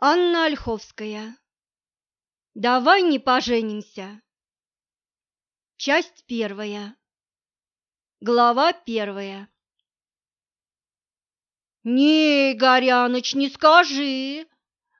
Анна Ольховская. Давай не поженимся. Часть первая. Глава первая. «Не, Горяныч, не скажи!»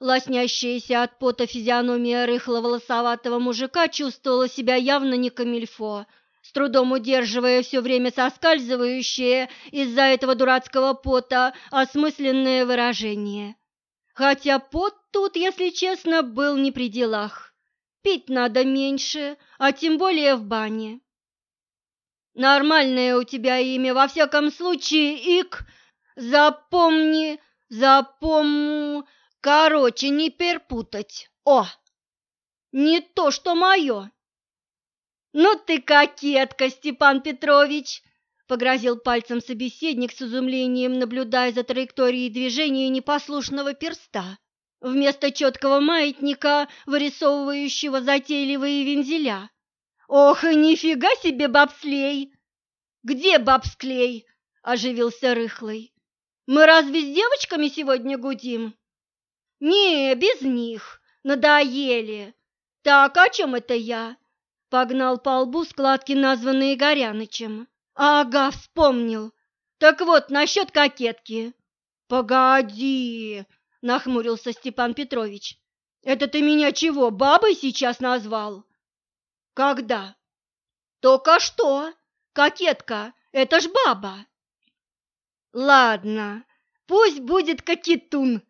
Лоснящаяся от пота физиономия рыхлого лосоватого мужика чувствовала себя явно не камильфо, с трудом удерживая все время соскальзывающее из-за этого дурацкого пота осмысленное выражение. Хотя пот тут, если честно, был не при делах. Пить надо меньше, а тем более в бане. Нормальное у тебя имя, во всяком случае, Ик. Запомни, запомни. Короче, не перпутать. О, не то, что мое. Ну ты кокетка, Степан Петрович, погрозил пальцем собеседник с изумлением, наблюдая за траекторией движения непослушного перста. Вместо четкого маятника, вырисовывающего затейливые вензеля. «Ох, и нифига себе бобслей!» «Где бобсклей?» – оживился Рыхлый. «Мы разве с девочками сегодня гудим?» «Не, без них. Надоели. Так, о чем это я?» Погнал по лбу складки, названные Горянычем. «Ага, вспомнил. Так вот, насчет кокетки». «Погоди!» – нахмурился Степан Петрович. «Это ты меня чего, бабой сейчас назвал?» «Когда?» «Только что! Кокетка, это ж баба!» «Ладно, пусть будет кокетун.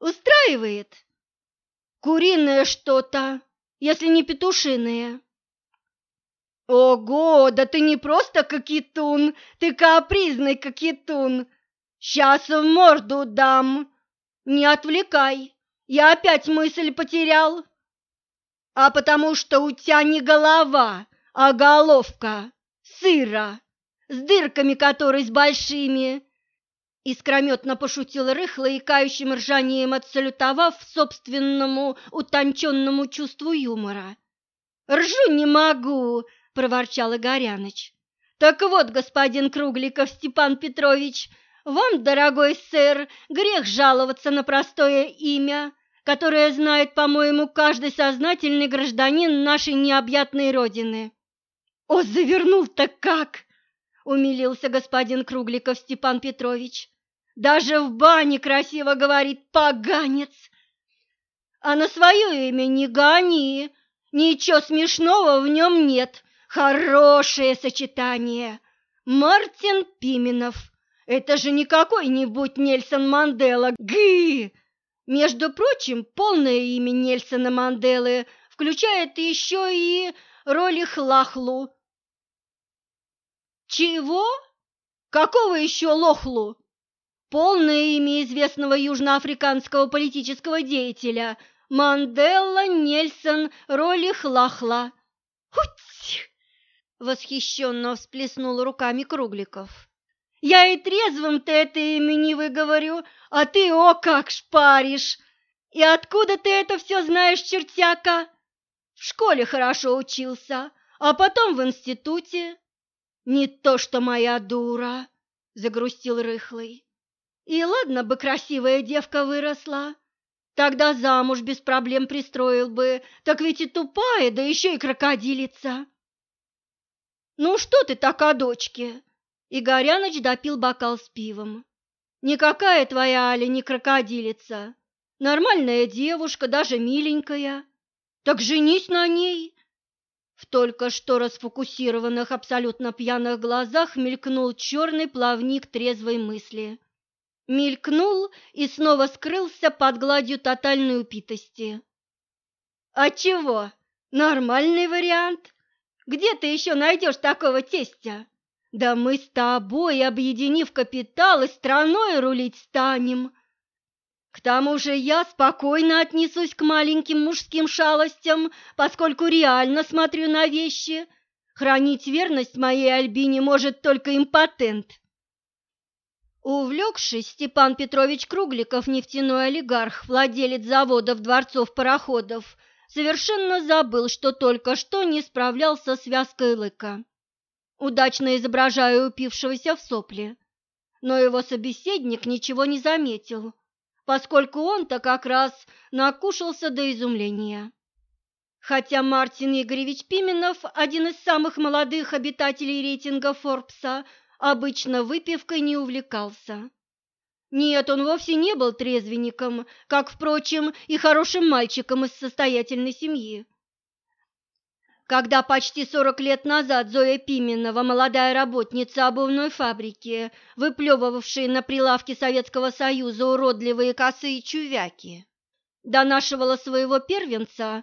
Устраивает?» «Куриное что-то, если не петушиное». «Ого, да ты не просто кокетун, ты капризный кокетун! Сейчас в морду дам! Не отвлекай, я опять мысль потерял!» «А потому что у тебя не голова, а головка, сыра, с дырками которой с большими!» Искрометно пошутил рыхло и кающим ржанием отсалютовав собственному утонченному чувству юмора. «Ржу не могу!» – проворчал Игоряныч. «Так вот, господин Кругликов Степан Петрович, вам, дорогой сэр, грех жаловаться на простое имя, которое знает, по-моему, каждый сознательный гражданин нашей необъятной родины». «О, завернул-то как!» – умилился господин Кругликов Степан Петрович. «Даже в бане красиво говорит поганец!» «А на свое имя не гони, ничего смешного в нем нет!» Хорошее сочетание. Мартин Пименов. Это же не какой-нибудь Нельсон Мандела. Гы! Между прочим, полное имя Нельсона Манделы включает еще и роли Хлахлу. Чего? Какого еще Лохлу? Полное имя известного южноафриканского политического деятеля Мандела Нельсон роли Хлахла. Хуть! Восхищенно всплеснул руками Кругликов. «Я и трезвым-то это имя не выговорю, а ты, о, как шпаришь! И откуда ты это все знаешь, чертяка?» «В школе хорошо учился, а потом в институте». «Не то что моя дура!» — загрустил Рыхлый. «И ладно бы красивая девка выросла, тогда замуж без проблем пристроил бы, так ведь и тупая, да еще и крокодилица!» «Ну что ты так о дочке?» Игоряныч допил бокал с пивом. «Никакая твоя Аля не крокодилица. Нормальная девушка, даже миленькая. Так женись на ней!» В только что расфокусированных абсолютно пьяных глазах мелькнул черный плавник трезвой мысли. Мелькнул и снова скрылся под гладью тотальной упитости. «А чего? Нормальный вариант!» Где ты еще найдешь такого тестя? Да мы с тобой, объединив капитал, и страной рулить станем. К тому же я спокойно отнесусь к маленьким мужским шалостям, поскольку реально смотрю на вещи. Хранить верность моей Альбине может только импотент. Увлекшись, Степан Петрович Кругликов, нефтяной олигарх, владелец заводов, дворцов, пароходов – совершенно забыл, что только что не справлялся с вязкой лыка, удачно изображая упившегося в сопли. Но его собеседник ничего не заметил, поскольку он-то как раз накушался до изумления. Хотя Мартин Игоревич Пименов, один из самых молодых обитателей рейтинга Форбса, обычно выпивкой не увлекался. Нет, он вовсе не был трезвенником, как, впрочем, и хорошим мальчиком из состоятельной семьи. Когда почти сорок лет назад Зоя Пименова, молодая работница обувной фабрики, выплевывавшая на прилавке Советского Союза уродливые косые чувяки, донашивала своего первенца,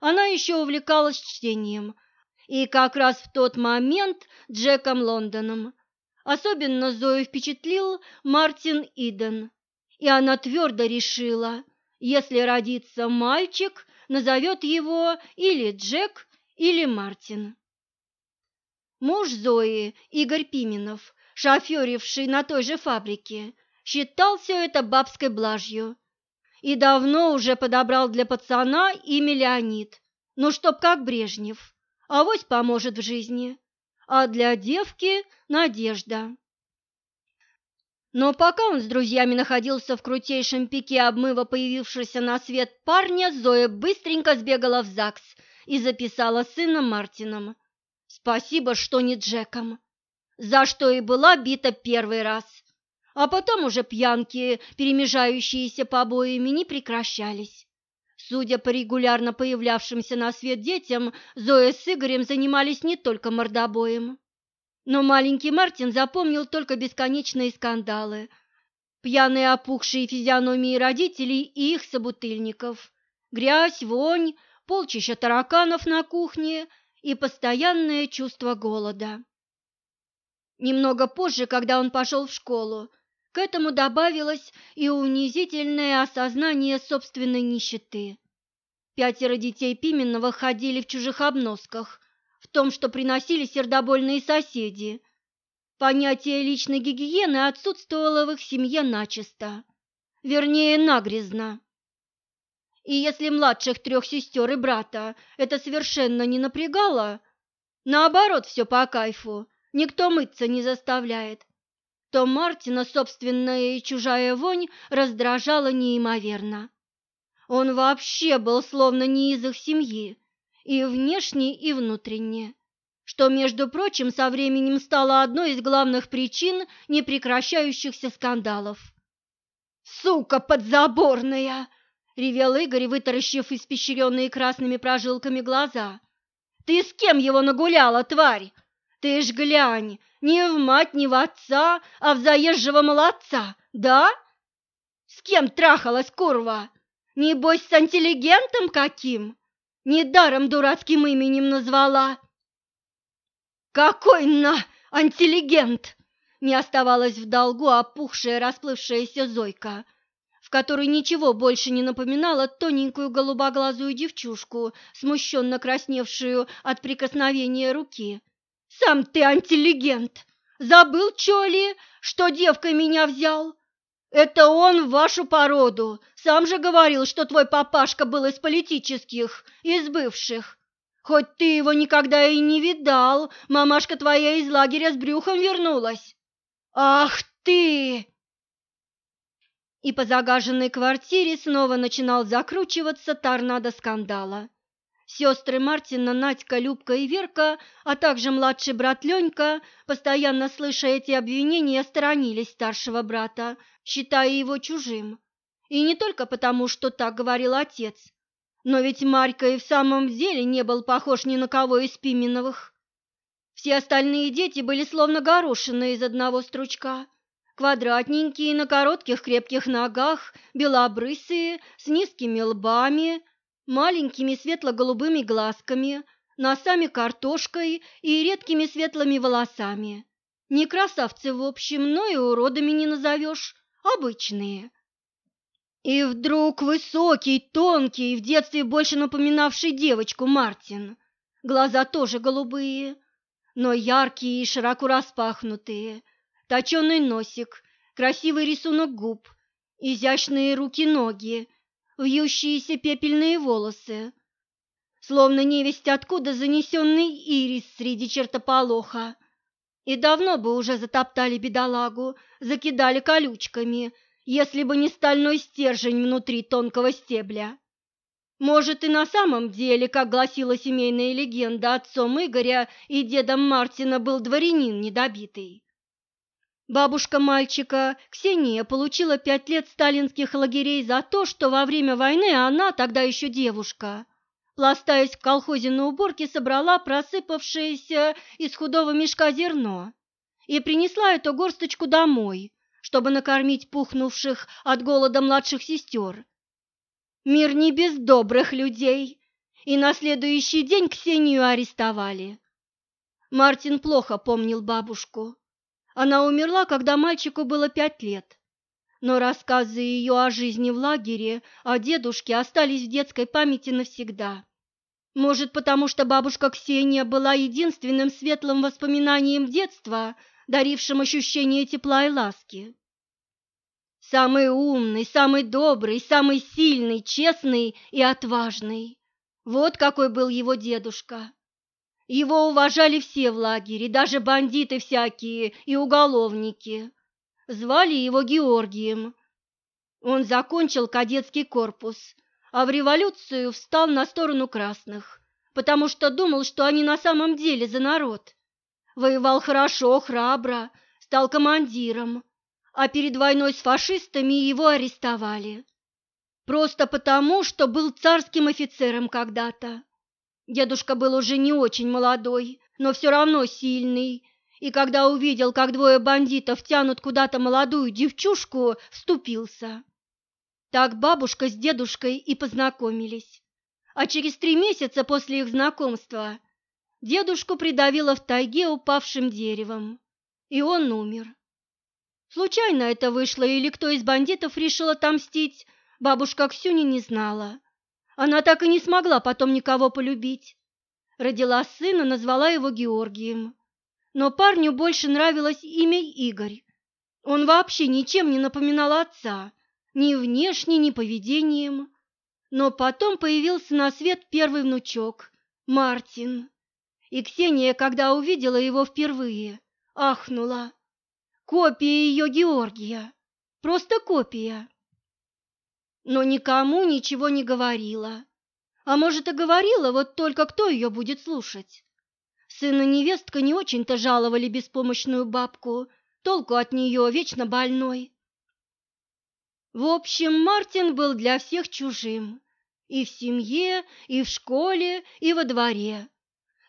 она еще увлекалась чтением, и как раз в тот момент Джеком Лондоном. Особенно Зою впечатлил Мартин Иден, и она твердо решила, если родится мальчик, назовет его или Джек, или Мартин. Муж Зои, Игорь Пименов, шоферивший на той же фабрике, считал все это бабской блажью и давно уже подобрал для пацана имя Леонид, ну чтоб как Брежнев, авось поможет в жизни, а для девки – Надежда. Но пока он с друзьями находился в крутейшем пике обмыва появившегося на свет парня, Зоя быстренько сбегала в ЗАГС и записала сына Мартином. Спасибо, что не Джеком, за что и была бита первый раз. А потом уже пьянки, перемежающиеся побоями, не прекращались. Судя по регулярно появлявшимся на свет детям, Зоя с Игорем занимались не только мордобоем. Но маленький Мартин запомнил только бесконечные скандалы, пьяные опухшие физиономии родителей и их собутыльников, грязь, вонь, полчища тараканов на кухне и постоянное чувство голода. Немного позже, когда он пошел в школу, к этому добавилось и унизительное осознание собственной нищеты. Пятеро детей Пименова ходили в чужих обносках, в том, что приносили сердобольные соседи. Понятие личной гигиены отсутствовало в их семье начисто, вернее, нагрязно. И если младших трех сестер и брата это совершенно не напрягало, наоборот, все по кайфу, никто мыться не заставляет, то Мартина собственная и чужая вонь раздражала неимоверно. Он вообще был словно не из их семьи, и внешне, и внутренне, что, между прочим, со временем стало одной из главных причин непрекращающихся скандалов. «Сука подзаборная!» — ревел Игорь, вытаращив испещренные красными прожилками глаза. «Ты с кем его нагуляла, тварь? Ты ж глянь, не в мать, не в отца, а в заезжего молодца, да? С кем трахалась курва? Небось, с интеллигентом каким? Недаром дурацким именем назвала». «Какой на интеллигент!» Не оставалась в долгу опухшая, расплывшаяся Зойка – которой ничего больше не напоминало тоненькую голубоглазую девчушку, смущенно красневшую от прикосновения руки. «Сам ты антилегент! Забыл, чё ли, что девкой меня взял? Это он в вашу породу. Сам же говорил, что твой папашка был из политических, из бывших. Хоть ты его никогда и не видал, мамашка твоя из лагеря с брюхом вернулась. Ах ты!» и по загаженной квартире снова начинал закручиваться торнадо скандала. Сестры Мартина, Надька, Любка и Верка, а также младший брат Ленька, постоянно слыша эти обвинения, сторонились старшего брата, считая его чужим. И не только потому, что так говорил отец, но ведь Марька и в самом деле не был похож ни на кого из Пименовых. Все остальные дети были словно горошины из одного стручка – квадратненькие, на коротких крепких ногах, белобрысые, с низкими лбами, маленькими светло-голубыми глазками, носами картошкой и редкими светлыми волосами. Не красавцы в общем, но и уродами не назовешь, обычные. И вдруг высокий, тонкий, в детстве больше напоминавший девочку Мартин. Глаза тоже голубые, но яркие и широко распахнутые, точеный носик, красивый рисунок губ, изящные руки-ноги, вьющиеся пепельные волосы, словно невесть откуда занесенный ирис среди чертополоха. И давно бы уже затоптали бедолагу, закидали колючками если бы не стальной стержень внутри тонкого стебля. Может, и на самом деле, как гласила семейная легенда, отцом Игоря и дедом Мартина был дворянин недобитый. Бабушка мальчика, Ксения, получила пять лет сталинских лагерей за то, что во время войны она, тогда еще девушка, пластаясь в колхозе на уборке, собрала просыпавшееся из худого мешка зерно и принесла эту горсточку домой, чтобы накормить пухнувших от голода младших сестер Мир не без добрых людей, и на следующий день Ксению арестовали. Мартин плохо помнил бабушку. Она умерла, когда мальчику было пять лет. Но рассказы ее о жизни в лагере, о дедушке остались в детской памяти навсегда. Может, потому что бабушка Ксения была единственным светлым воспоминанием детства, дарившим ощущение тепла и ласки. Самый умный, самый добрый, самый сильный, честный и отважный. Вот какой был его дедушка. Его уважали все в лагере, даже бандиты всякие и уголовники. Звали его Георгием. Он закончил кадетский корпус, а в революцию встал на сторону красных, потому что думал, что они на самом деле за народ. Воевал хорошо, храбро, стал командиром а перед войной с фашистами его арестовали. Просто потому, что был царским офицером когда-то. Дедушка был уже не очень молодой, но все равно сильный, и когда увидел, как двое бандитов тянут куда-то молодую девчушку, вступился. Так бабушка с дедушкой и познакомились. А через три месяца после их знакомства дедушку придавило в тайге упавшим деревом, и он умер. Случайно это вышло или кто из бандитов решил отомстить, бабушка Ксюни не знала. Она так и не смогла потом никого полюбить. Родила сына, назвала его Георгием. Но парню больше нравилось имя Игорь. Он вообще ничем не напоминал отца, ни внешне, ни поведением. Но потом появился на свет первый внучок, Мартин. И Ксения, когда увидела его впервые, ахнула. Копия ее Георгия, просто копия. Но никому ничего не говорила. А может, и говорила, вот только кто ее будет слушать? Сын и невестка не очень-то жаловали беспомощную бабку, толку от нее вечно больной. В общем, Мартин был для всех чужим. И в семье, и в школе, и во дворе.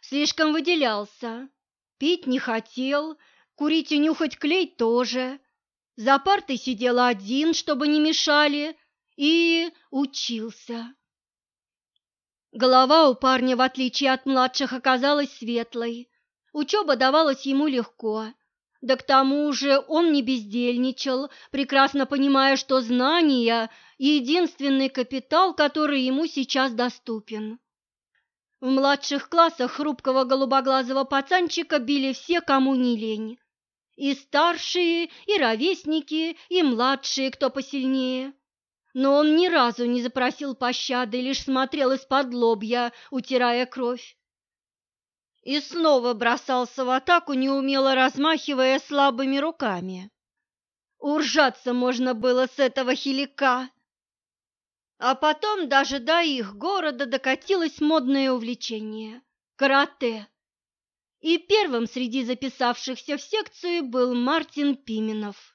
Слишком выделялся. Пить не хотел, Курить и нюхать клей тоже. За партой сидел один, чтобы не мешали, и учился. Голова у парня, в отличие от младших, оказалась светлой. Учеба давалась ему легко. Да к тому же он не бездельничал, прекрасно понимая, что знания – единственный капитал, который ему сейчас доступен. В младших классах хрупкого голубоглазого пацанчика били все, кому не лень. И старшие, и ровесники, и младшие, кто посильнее. Но он ни разу не запросил пощады, лишь смотрел из-под лобья, утирая кровь. И снова бросался в атаку, неумело размахивая слабыми руками. Уржаться можно было с этого хилика. А потом даже до их города докатилось модное увлечение – карате. И первым среди записавшихся в секцию был Мартин Пименов.